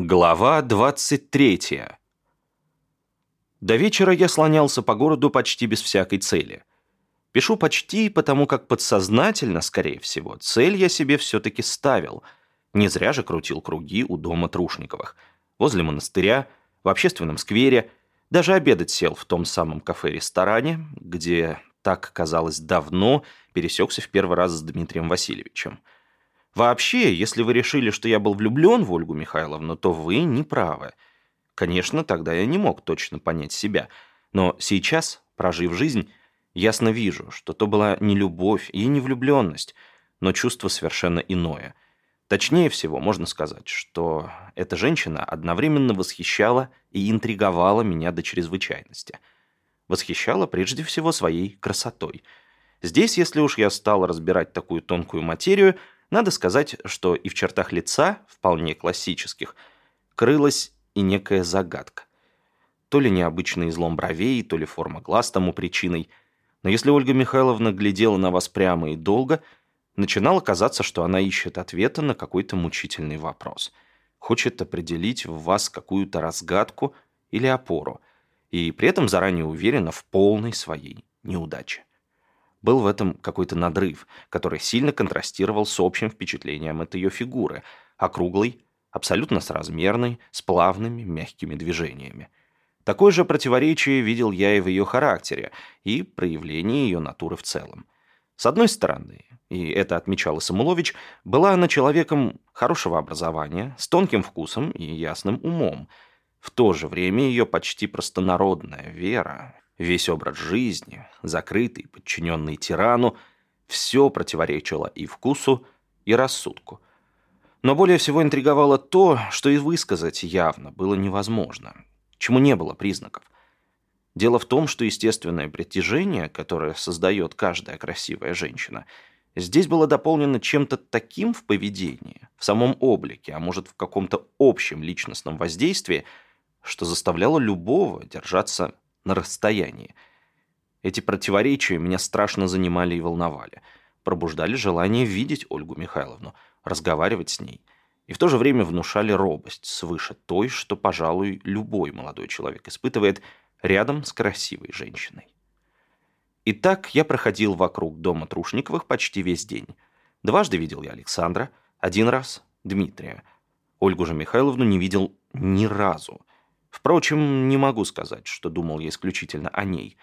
Глава 23. До вечера я слонялся по городу почти без всякой цели. Пишу почти, потому как подсознательно, скорее всего, цель я себе все-таки ставил. Не зря же крутил круги у дома Трушниковых. Возле монастыря, в общественном сквере. Даже обедать сел в том самом кафе-ресторане, где, так казалось, давно пересекся в первый раз с Дмитрием Васильевичем. Вообще, если вы решили, что я был влюблен в Ольгу Михайловну, то вы не правы. Конечно, тогда я не мог точно понять себя. Но сейчас, прожив жизнь, ясно вижу, что то была не любовь и не влюбленность, но чувство совершенно иное. Точнее всего, можно сказать, что эта женщина одновременно восхищала и интриговала меня до чрезвычайности. Восхищала прежде всего своей красотой. Здесь, если уж я стал разбирать такую тонкую материю – надо сказать, что и в чертах лица, вполне классических, крылась и некая загадка. То ли необычный излом бровей, то ли форма глаз тому причиной. Но если Ольга Михайловна глядела на вас прямо и долго, начинало казаться, что она ищет ответа на какой-то мучительный вопрос. Хочет определить в вас какую-то разгадку или опору, и при этом заранее уверена в полной своей неудаче. Был в этом какой-то надрыв, который сильно контрастировал с общим впечатлением от ее фигуры, округлой, абсолютно соразмерной, с плавными мягкими движениями. Такое же противоречие видел я и в ее характере, и проявлении ее натуры в целом. С одной стороны, и это отмечал и Самулович, была она человеком хорошего образования, с тонким вкусом и ясным умом. В то же время ее почти простонародная вера Весь образ жизни, закрытый, подчиненный тирану, все противоречило и вкусу, и рассудку. Но более всего интриговало то, что и высказать явно было невозможно, чему не было признаков. Дело в том, что естественное притяжение, которое создает каждая красивая женщина, здесь было дополнено чем-то таким в поведении, в самом облике, а может в каком-то общем личностном воздействии, что заставляло любого держаться на расстоянии. Эти противоречия меня страшно занимали и волновали. Пробуждали желание видеть Ольгу Михайловну, разговаривать с ней. И в то же время внушали робость свыше той, что, пожалуй, любой молодой человек испытывает рядом с красивой женщиной. Итак, я проходил вокруг дома Трушниковых почти весь день. Дважды видел я Александра, один раз Дмитрия. Ольгу же Михайловну не видел ни разу. Впрочем, не могу сказать, что думал я исключительно о ней.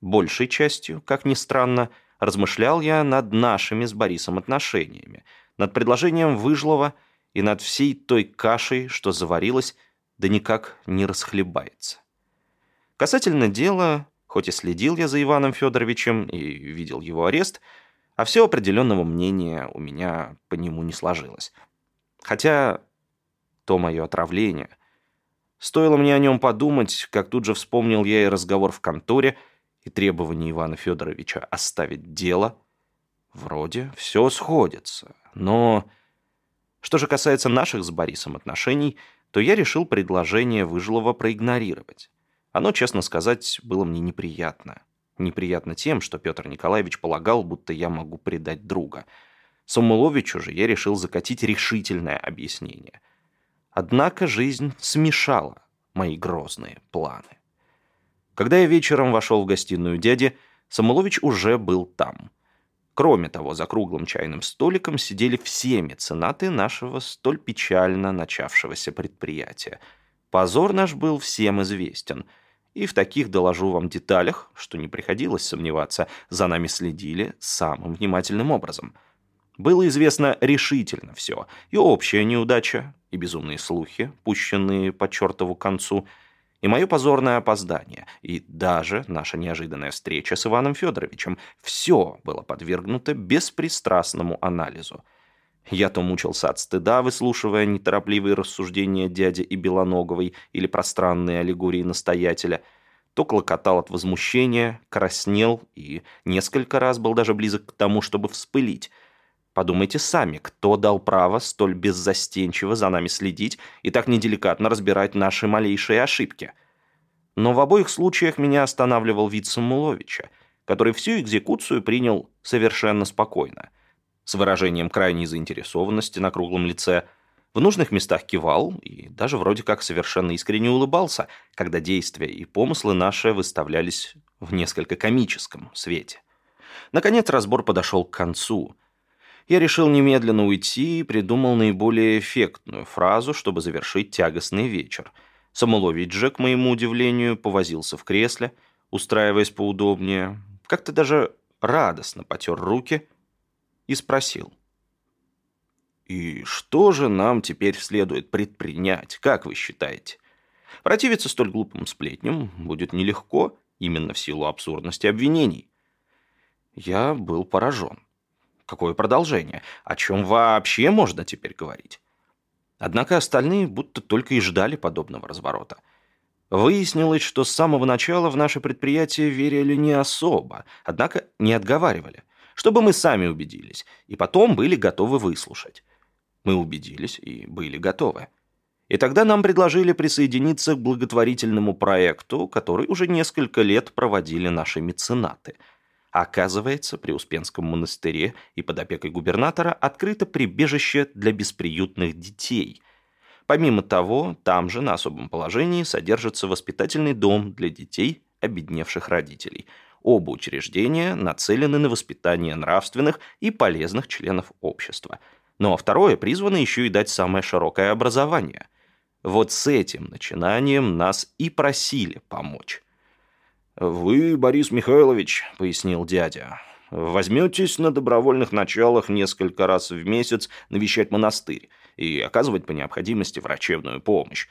Большей частью, как ни странно, размышлял я над нашими с Борисом отношениями, над предложением Выжлова и над всей той кашей, что заварилась, да никак не расхлебается. Касательно дела, хоть и следил я за Иваном Федоровичем и видел его арест, а все определенного мнения у меня по нему не сложилось. Хотя то мое отравление, Стоило мне о нем подумать, как тут же вспомнил я и разговор в конторе, и требование Ивана Федоровича оставить дело. Вроде все сходится, но... Что же касается наших с Борисом отношений, то я решил предложение Выжилова проигнорировать. Оно, честно сказать, было мне неприятно. Неприятно тем, что Петр Николаевич полагал, будто я могу предать друга. Самуловичу же я решил закатить решительное объяснение – Однако жизнь смешала мои грозные планы. Когда я вечером вошел в гостиную дяди, Самулович уже был там. Кроме того, за круглым чайным столиком сидели все меценаты нашего столь печально начавшегося предприятия. Позор наш был всем известен. И в таких доложу вам деталях, что не приходилось сомневаться, за нами следили самым внимательным образом – было известно решительно все. И общая неудача, и безумные слухи, пущенные по чертову концу, и мое позорное опоздание, и даже наша неожиданная встреча с Иваном Федоровичем. Все было подвергнуто беспристрастному анализу. Я то мучился от стыда, выслушивая неторопливые рассуждения дяди и Белоноговой или пространные аллегории настоятеля, то клокотал от возмущения, краснел и несколько раз был даже близок к тому, чтобы вспылить – Подумайте сами, кто дал право столь беззастенчиво за нами следить и так неделикатно разбирать наши малейшие ошибки. Но в обоих случаях меня останавливал вид Самуловича, который всю экзекуцию принял совершенно спокойно, с выражением крайней заинтересованности на круглом лице, В нужных местах кивал и даже вроде как совершенно искренне улыбался, когда действия и помыслы наши выставлялись в несколько комическом свете. Наконец разбор подошел к концу. Я решил немедленно уйти и придумал наиболее эффектную фразу, чтобы завершить тягостный вечер. Самолович же, к моему удивлению, повозился в кресле, устраиваясь поудобнее, как-то даже радостно потер руки и спросил. И что же нам теперь следует предпринять, как вы считаете? Противиться столь глупым сплетням будет нелегко, именно в силу абсурдности обвинений. Я был поражен. Какое продолжение? О чем вообще можно теперь говорить? Однако остальные будто только и ждали подобного разворота. Выяснилось, что с самого начала в наше предприятие верили не особо, однако не отговаривали, чтобы мы сами убедились, и потом были готовы выслушать. Мы убедились и были готовы. И тогда нам предложили присоединиться к благотворительному проекту, который уже несколько лет проводили наши меценаты. Оказывается, при Успенском монастыре и под опекой губернатора открыто прибежище для бесприютных детей. Помимо того, там же на особом положении содержится воспитательный дом для детей обедневших родителей. Оба учреждения нацелены на воспитание нравственных и полезных членов общества – ну а второе призвано еще и дать самое широкое образование. Вот с этим начинанием нас и просили помочь. «Вы, Борис Михайлович», — пояснил дядя, — «возьметесь на добровольных началах несколько раз в месяц навещать монастырь и оказывать по необходимости врачебную помощь.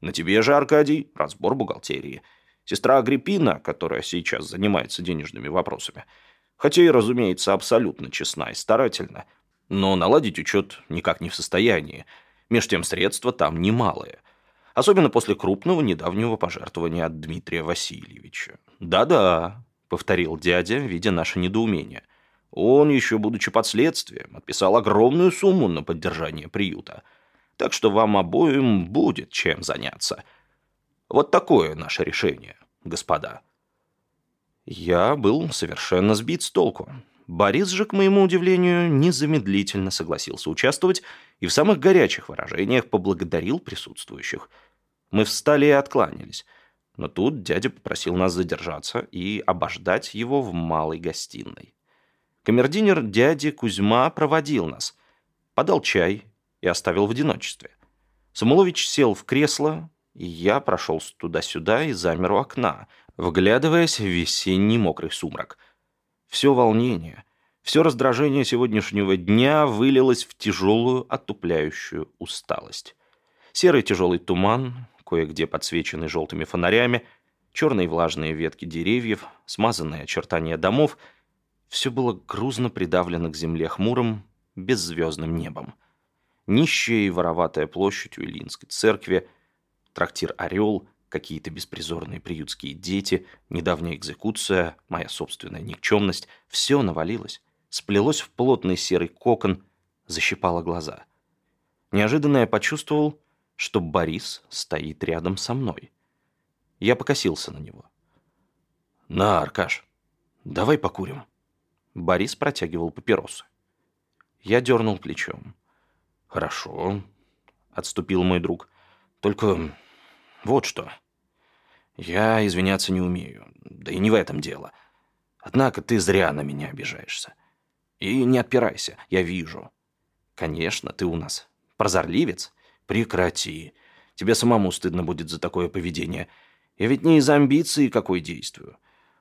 На тебе же, Аркадий, разбор бухгалтерии. Сестра Агриппина, которая сейчас занимается денежными вопросами, хотя и, разумеется, абсолютно честна и старательна, — но наладить учет никак не в состоянии. Меж тем средства там немалые. Особенно после крупного недавнего пожертвования от Дмитрия Васильевича. «Да-да», — повторил дядя, видя наше недоумение. «Он, еще будучи под следствием, отписал огромную сумму на поддержание приюта. Так что вам обоим будет чем заняться. Вот такое наше решение, господа». Я был совершенно сбит с толку. Борис же, к моему удивлению, незамедлительно согласился участвовать и в самых горячих выражениях поблагодарил присутствующих. Мы встали и откланялись. Но тут дядя попросил нас задержаться и обождать его в малой гостиной. Камердинер дяди Кузьма проводил нас, подал чай и оставил в одиночестве. Самулович сел в кресло, и я прошел туда-сюда и замер у окна, вглядываясь в весенний мокрый сумрак — все волнение, все раздражение сегодняшнего дня вылилось в тяжелую, отупляющую усталость. Серый тяжелый туман, кое-где подсвеченный желтыми фонарями, черные влажные ветки деревьев, смазанные очертания домов — все было грузно придавлено к земле хмурым, беззвездным небом. Нищая и вороватая площадь у Илинской церкви, трактир «Орел», какие-то беспризорные приютские дети, недавняя экзекуция, моя собственная никчемность — все навалилось, сплелось в плотный серый кокон, защипало глаза. Неожиданно я почувствовал, что Борис стоит рядом со мной. Я покосился на него. «На, Аркаш, давай покурим». Борис протягивал папиросы. Я дернул плечом. «Хорошо», — отступил мой друг. «Только вот что. Я извиняться не умею. Да и не в этом дело. Однако ты зря на меня обижаешься. И не отпирайся, я вижу. Конечно, ты у нас прозорливец. Прекрати. Тебе самому стыдно будет за такое поведение. Я ведь не из амбиции какой действую.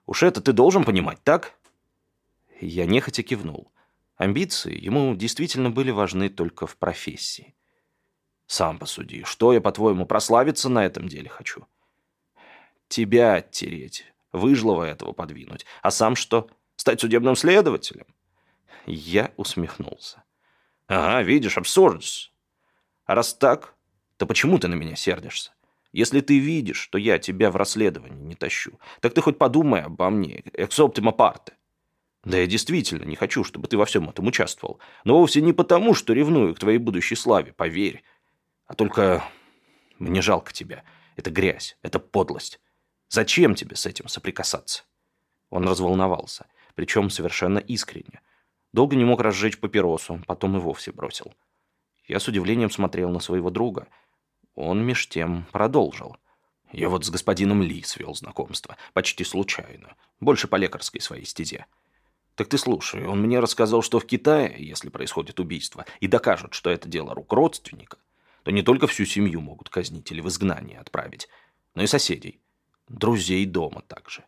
Уж это ты должен понимать, так? Я нехотя кивнул. Амбиции ему действительно были важны только в профессии. Сам посуди, что я, по-твоему, прославиться на этом деле хочу? Тебя оттереть, выжлого этого подвинуть. А сам что, стать судебным следователем? Я усмехнулся. Ага, видишь, абсурдс. А раз так, то почему ты на меня сердишься? Если ты видишь, что я тебя в расследовании не тащу, так ты хоть подумай обо мне, эксоптима парте. Да я действительно не хочу, чтобы ты во всем этом участвовал. Но вовсе не потому, что ревную к твоей будущей славе, поверь. А только мне жалко тебя. Это грязь, это подлость. Зачем тебе с этим соприкасаться?» Он разволновался, причем совершенно искренне. Долго не мог разжечь папиросу, потом и вовсе бросил. Я с удивлением смотрел на своего друга. Он меж тем продолжил. Я вот с господином Ли свел знакомство. Почти случайно. Больше по лекарской своей стезе. Так ты слушай, он мне рассказал, что в Китае, если происходит убийство, и докажут, что это дело рук родственника, то не только всю семью могут казнить или в изгнание отправить, но и соседей, друзей дома также.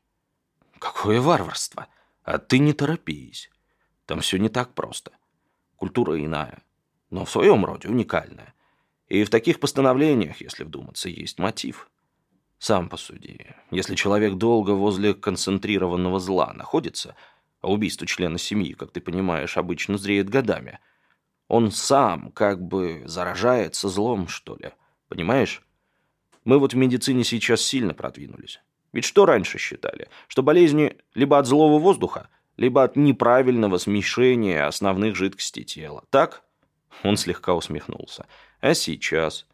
Какое варварство! А ты не торопись. Там все не так просто. Культура иная, но в своем роде уникальная. И в таких постановлениях, если вдуматься, есть мотив. Сам посуди. Если человек долго возле концентрированного зла находится, а убийство члена семьи, как ты понимаешь, обычно зреет годами, он сам как бы заражается злом, что ли. Понимаешь? Мы вот в медицине сейчас сильно продвинулись. Ведь что раньше считали? Что болезни либо от злого воздуха, либо от неправильного смешения основных жидкостей тела. Так? Он слегка усмехнулся. А сейчас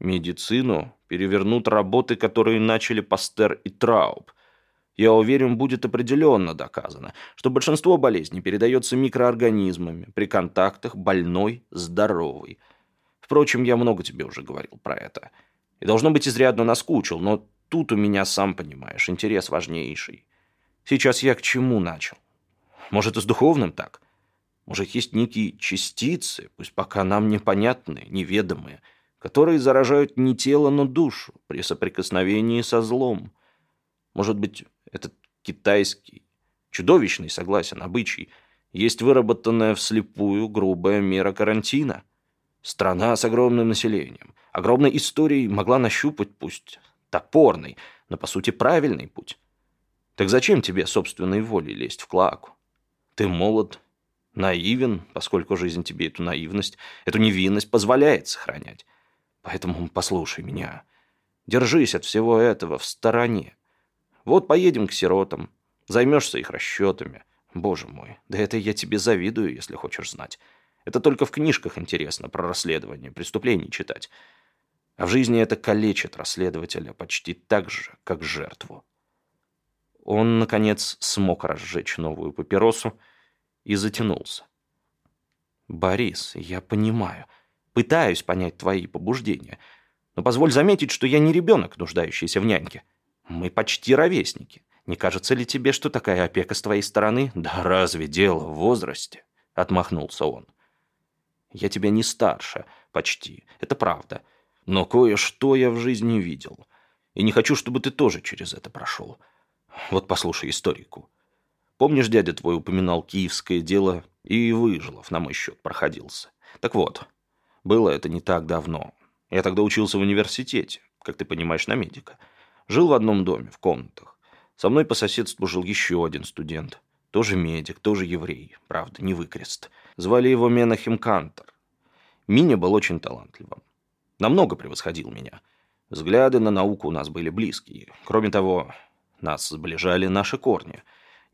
медицину перевернут работы, которые начали Пастер и Трауб. Я уверен, будет определенно доказано, что большинство болезней передается микроорганизмами при контактах больной-здоровый. Впрочем, я много тебе уже говорил про это. И должно быть изрядно наскучил, но тут у меня, сам понимаешь, интерес важнейший. Сейчас я к чему начал? Может, и с духовным так? Может, есть некие частицы, пусть пока нам непонятные, неведомые, которые заражают не тело, но душу при соприкосновении со злом. Может быть, этот китайский, чудовищный, согласен, обычай, есть выработанная вслепую грубая мера карантина. Страна с огромным населением, огромной историей могла нащупать, пусть топорный, но по сути правильный путь. Так зачем тебе собственной волей лезть в клаку? Ты молод, наивен, поскольку жизнь тебе эту наивность, эту невинность позволяет сохранять. Поэтому послушай меня. Держись от всего этого в стороне. Вот поедем к сиротам, займешься их расчетами. Боже мой, да это я тебе завидую, если хочешь знать. Это только в книжках интересно про расследование преступлений читать. А в жизни это калечит расследователя почти так же, как жертву. Он, наконец, смог разжечь новую папиросу и затянулся. «Борис, я понимаю, пытаюсь понять твои побуждения, но позволь заметить, что я не ребенок, нуждающийся в няньке. Мы почти ровесники. Не кажется ли тебе, что такая опека с твоей стороны? Да разве дело в возрасте?» — отмахнулся он. «Я тебя не старше, почти, это правда, но кое-что я в жизни видел, и не хочу, чтобы ты тоже через это прошел». Вот послушай историку. Помнишь, дядя твой упоминал киевское дело, и Выжилов на мой счет проходился. Так вот, было это не так давно. Я тогда учился в университете, как ты понимаешь, на медика. Жил в одном доме, в комнатах. Со мной по соседству жил еще один студент. Тоже медик, тоже еврей. Правда, не выкрест. Звали его Менахим Кантор. Миня был очень талантливым. Намного превосходил меня. Взгляды на науку у нас были близкие. Кроме того, нас сближали наши корни.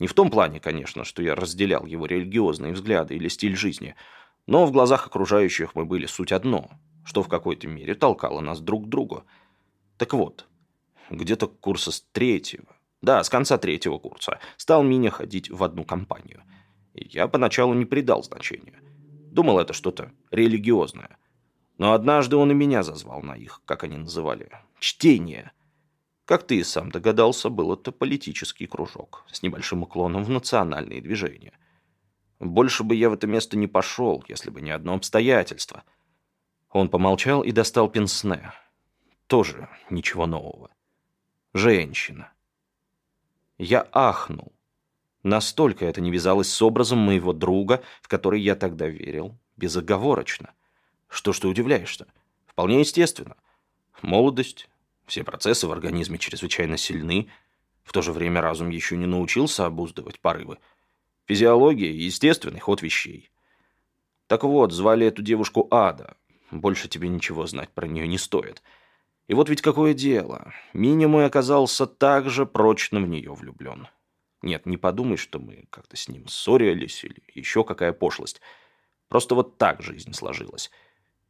Не в том плане, конечно, что я разделял его религиозные взгляды или стиль жизни, но в глазах окружающих мы были суть одно, что в какой-то мере толкало нас друг к другу. Так вот, где-то курса с третьего, да, с конца третьего курса, стал Миня ходить в одну компанию. Я поначалу не придал значения. Думал, это что-то религиозное. Но однажды он и меня зазвал на их, как они называли, чтение – как ты и сам догадался, был это политический кружок с небольшим уклоном в национальные движения. Больше бы я в это место не пошел, если бы не одно обстоятельство. Он помолчал и достал пенсне. Тоже ничего нового. Женщина. Я ахнул. Настолько это не вязалось с образом моего друга, в который я тогда верил, безоговорочно. Что ж ты удивляешься? Вполне естественно. Молодость, все процессы в организме чрезвычайно сильны. В то же время разум еще не научился обуздывать порывы. Физиология – естественный ход вещей. Так вот, звали эту девушку Ада. Больше тебе ничего знать про нее не стоит. И вот ведь какое дело. Минимум оказался так же прочно в нее влюблен. Нет, не подумай, что мы как-то с ним ссорились или еще какая пошлость. Просто вот так жизнь сложилась.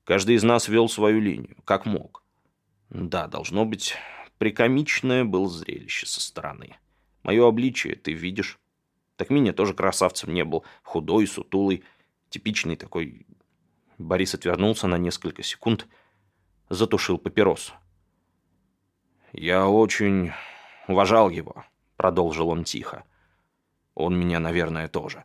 Каждый из нас вел свою линию, как мог. Да, должно быть, прикомичное было зрелище со стороны. Мое обличие ты видишь. Так Миня тоже красавцем не был. Худой, сутулый, типичный такой Борис отвернулся на несколько секунд, затушил папиросу. «Я очень уважал его», — продолжил он тихо. «Он меня, наверное, тоже.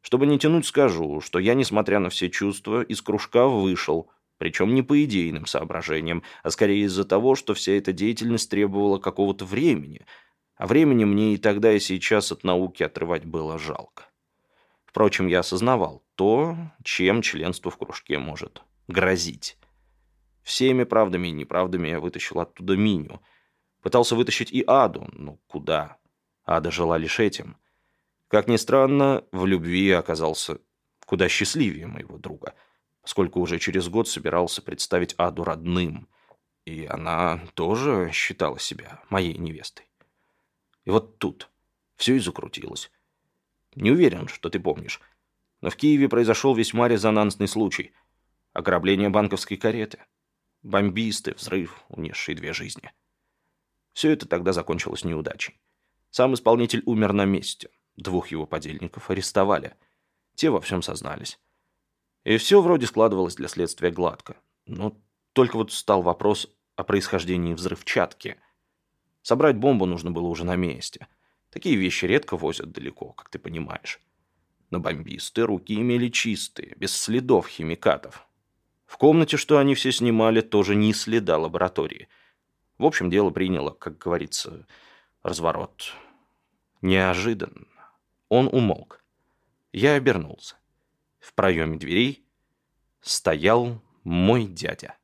Чтобы не тянуть, скажу, что я, несмотря на все чувства, из кружка вышел, причем не по идейным соображениям, а скорее из-за того, что вся эта деятельность требовала какого-то времени, а времени мне и тогда, и сейчас от науки отрывать было жалко. Впрочем, я осознавал то, чем членство в кружке может грозить. Всеми правдами и неправдами я вытащил оттуда Миню. Пытался вытащить и Аду, но куда? Ада жила лишь этим. Как ни странно, в любви оказался куда счастливее моего друга, поскольку уже через год собирался представить Аду родным. И она тоже считала себя моей невестой. И вот тут все и закрутилось. Не уверен, что ты помнишь. Но в Киеве произошел весьма резонансный случай. Ограбление банковской кареты. Бомбисты, взрыв, унесший две жизни. Все это тогда закончилось неудачей. Сам исполнитель умер на месте. Двух его подельников арестовали. Те во всем сознались. И все вроде складывалось для следствия гладко. Но только вот стал вопрос о происхождении взрывчатки. Собрать бомбу нужно было уже на месте. Такие вещи редко возят далеко, как ты понимаешь. Но бомбисты руки имели чистые, без следов химикатов. В комнате, что они все снимали, тоже ни следа лаборатории. В общем, дело приняло, как говорится, разворот. Неожиданно. Он умолк. Я обернулся. В проеме дверей стоял мой дядя.